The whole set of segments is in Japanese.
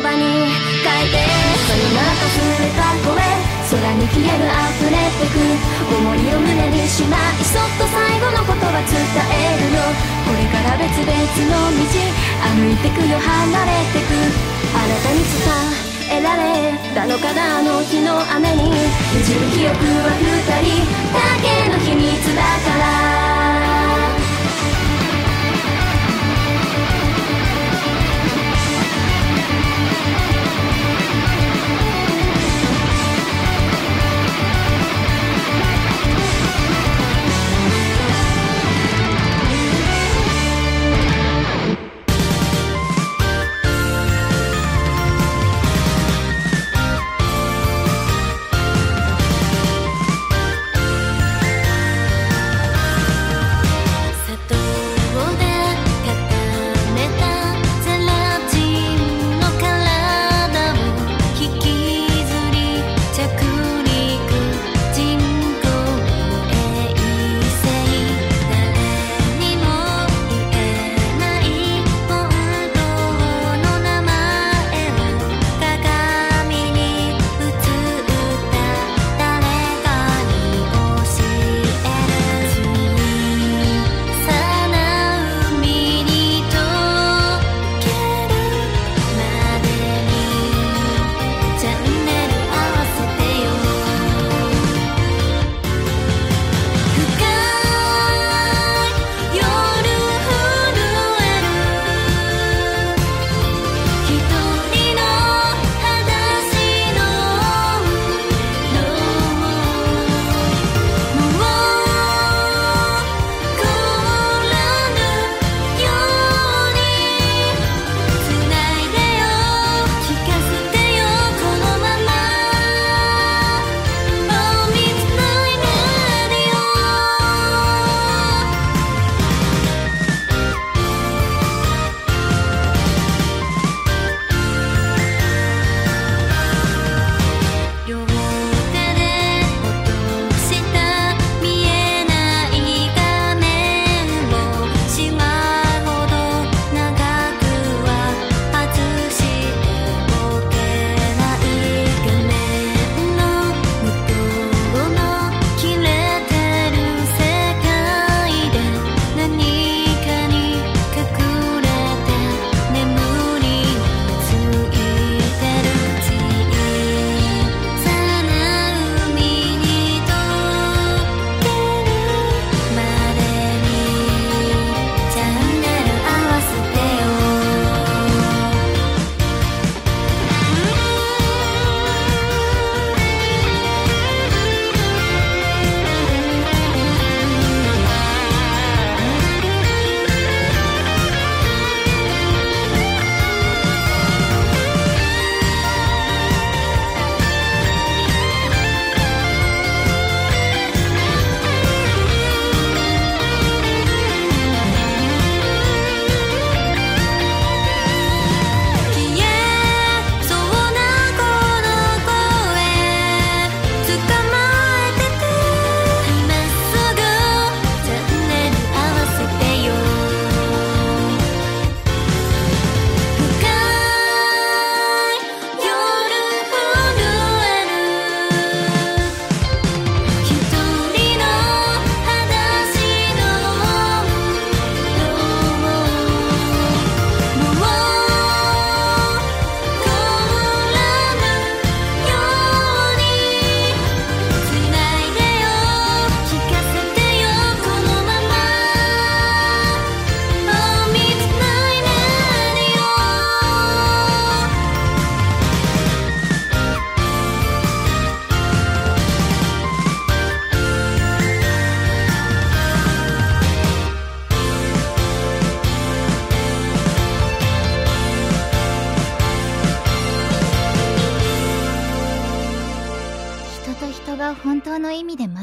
葉に変えてさよなら増えた声空に消える溢れてく思いを胸にしまいそっと最後の言葉伝えるよこれから別々の道歩いてくよ離れてく。あなたに伝えられたのかなあの日の雨に。宇宙記憶は二人だけの秘密だから。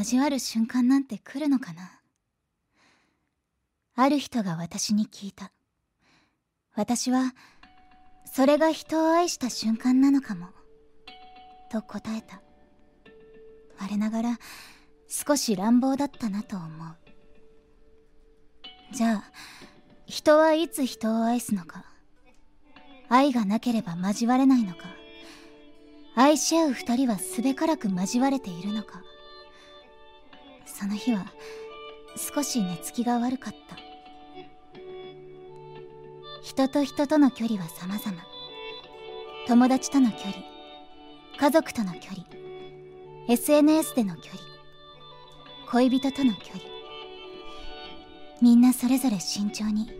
交わる瞬間なんて来るのかな？ある人が私に聞いた。私はそれが人を愛した瞬間なのかも？と答えた。我ながら少し乱暴だったなと思う。じゃあ人はいつ人を愛すのか？愛がなければ交われないのか？愛し合う二人はすべからく交われているのか？その日は少し寝つきが悪かった。人と人との距離は様々。友達との距離。家族との距離。SNS での距離。恋人との距離。みんなそれぞれ慎重に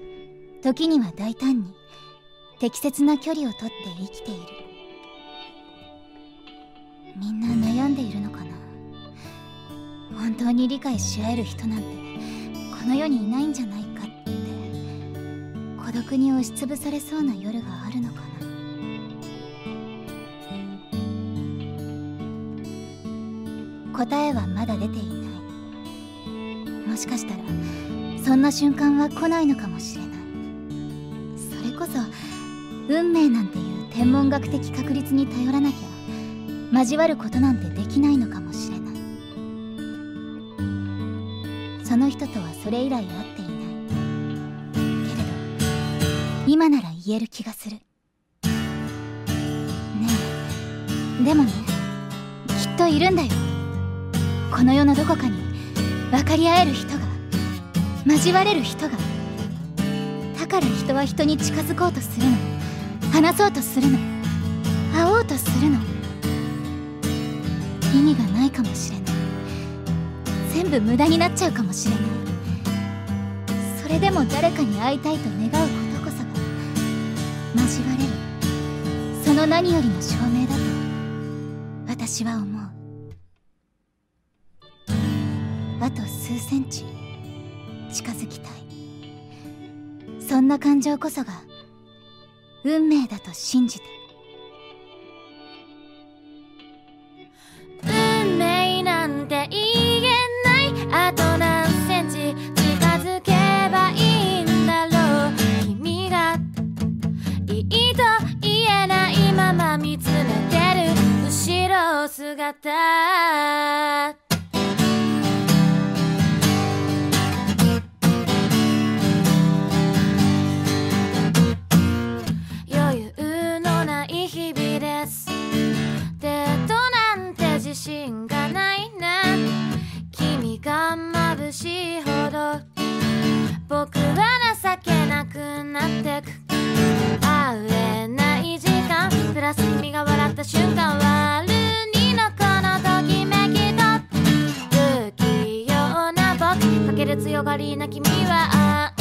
時には大胆に適切な距離をとって生きている。みんな悩んでいるのかな？本当に理解し合える人なんてこの世にいないんじゃないかって孤独に押しつぶされそうな夜があるのかな。答えはまだ出ていない。もしかしたらそんな瞬間は来ないのかもしれない。それこそ運命なんていう天文学的確率に頼らなきゃ交わることなんてできないのかもしれない。その人とはそれ以来会っていない。けれど今なら言える気がする。ねえ。でもねきっといるんだよ。この世のどこかに分かり合える人が交われる人が。だから人は人に近づこうとするの。話そうとするの。会おうとするの。意味がないかもしれない。全部無駄になっちゃうかもしれない。それでも誰かに会いたいと願うことこそが交われる。その何よりの証明だと私は思う。あと数センチ近づきたい。そんな感情こそが運命だと信じて。運命なんて言えないろ姿余裕のない日々です。デートなんて自信がないな。君が眩しいほど。僕は情けなくなってく。会えない時間。プラス君が笑った瞬間悪る強がりな君は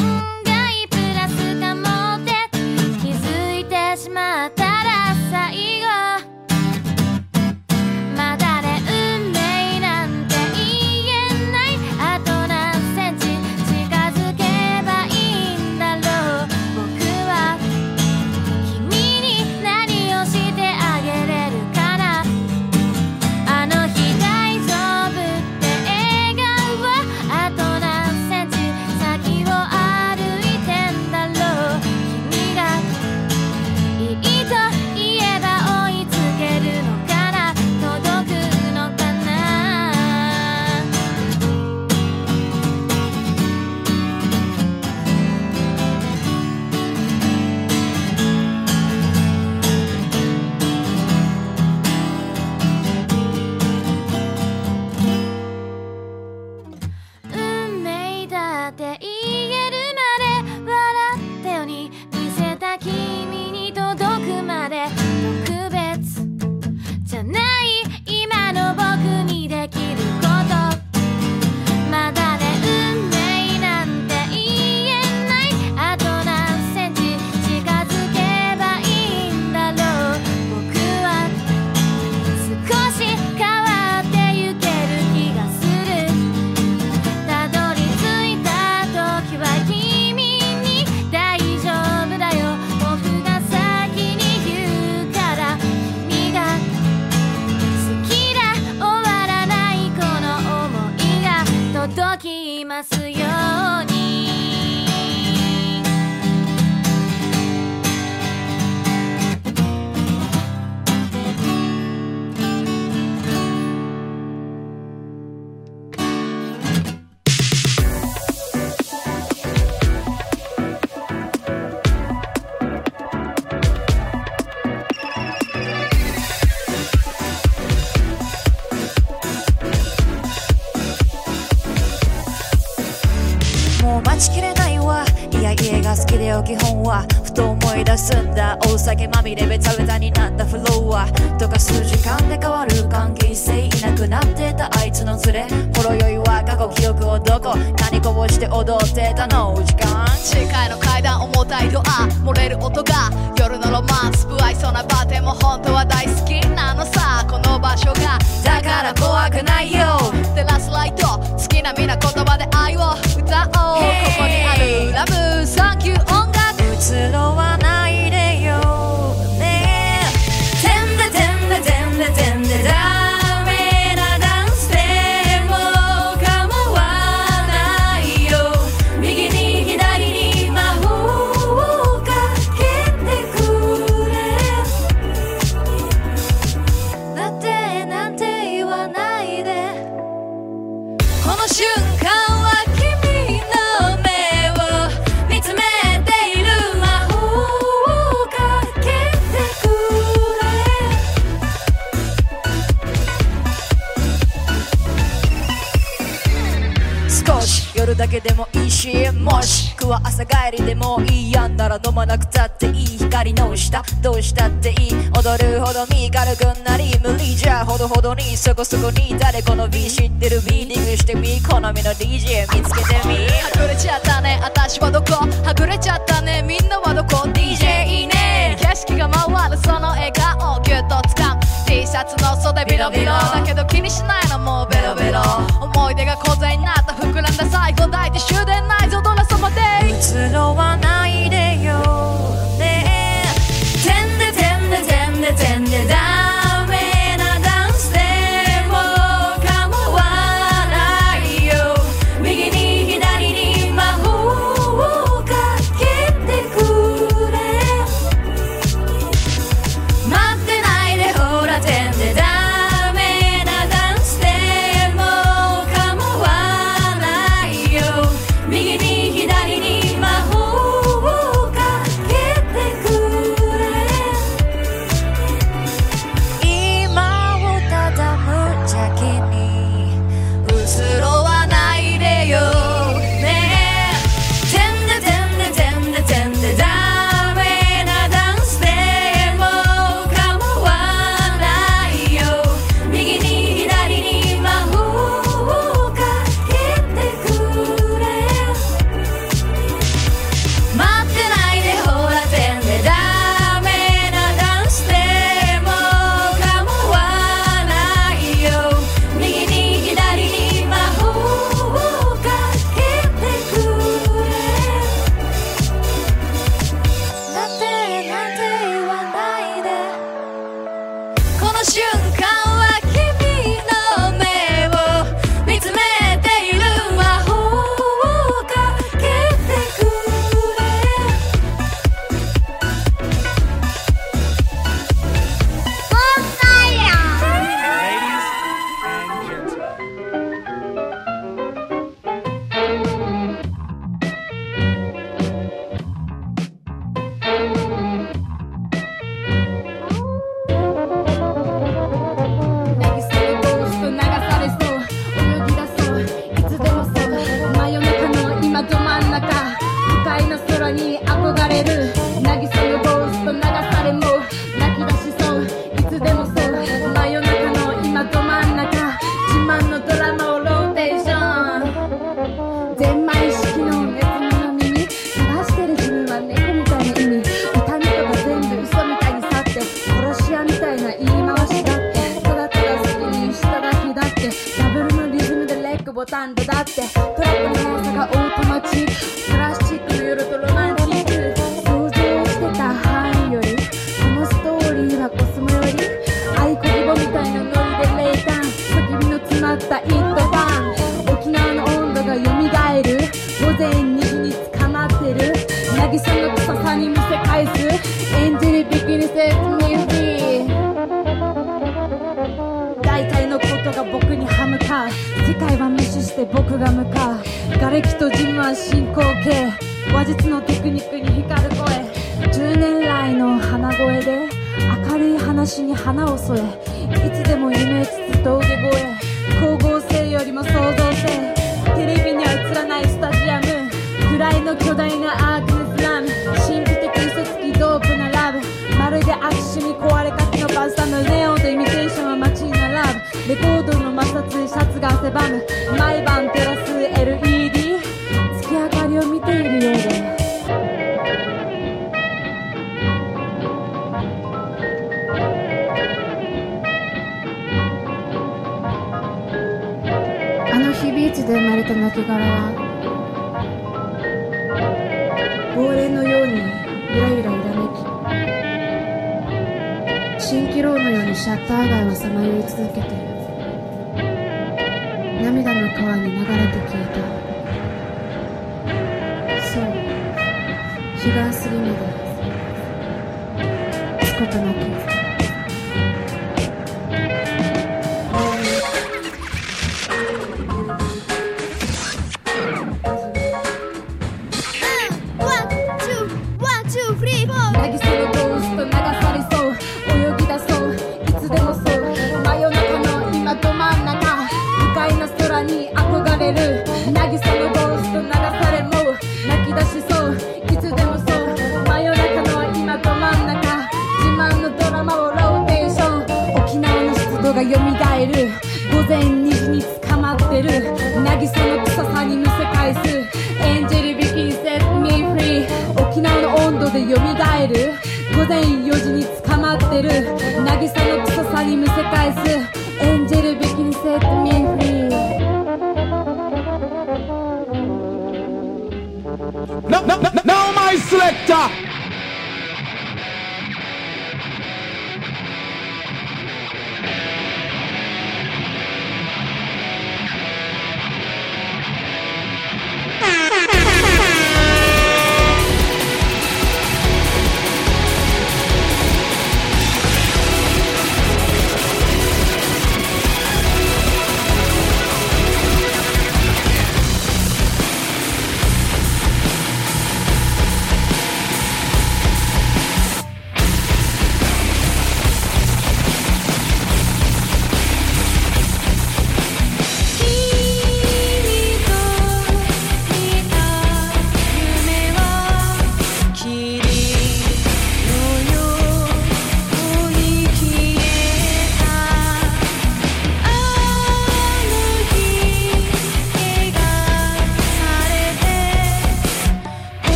好きだよ基本はふと思い出すんだお酒まみれベちゃタちゃになったフロアとか数時間で変わる関係性いなくなってたあいつの連れほろ酔いは過去記憶をどこ何こぼして踊ってたの時間世界の階段重たいドア漏れる音が夜のロマンス不愛想なバーテンも本当は大好きなのさこの場所がだから怖くないよテラスライト好きな皆言葉で愛を歌おう、hey! ここにあるラブ球音楽うつろはだけでもいいしもしくは朝帰りでもいいやんなら飲まなくた。っていい光の下どうしたっていい踊るほど身軽くなり無理じゃほどほどにそこそこに誰この B 知ってる B ィングしてみ好みの DJ 見つけてみ はぐれちゃったね私はどこはぐれちゃったねみんなはどこ DJ いいね景色が回るその笑顔ギュッと掴む。T シャツの袖ビロビロ。だけど気にしないのもうベロベロ。思い出が小銭になって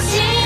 しい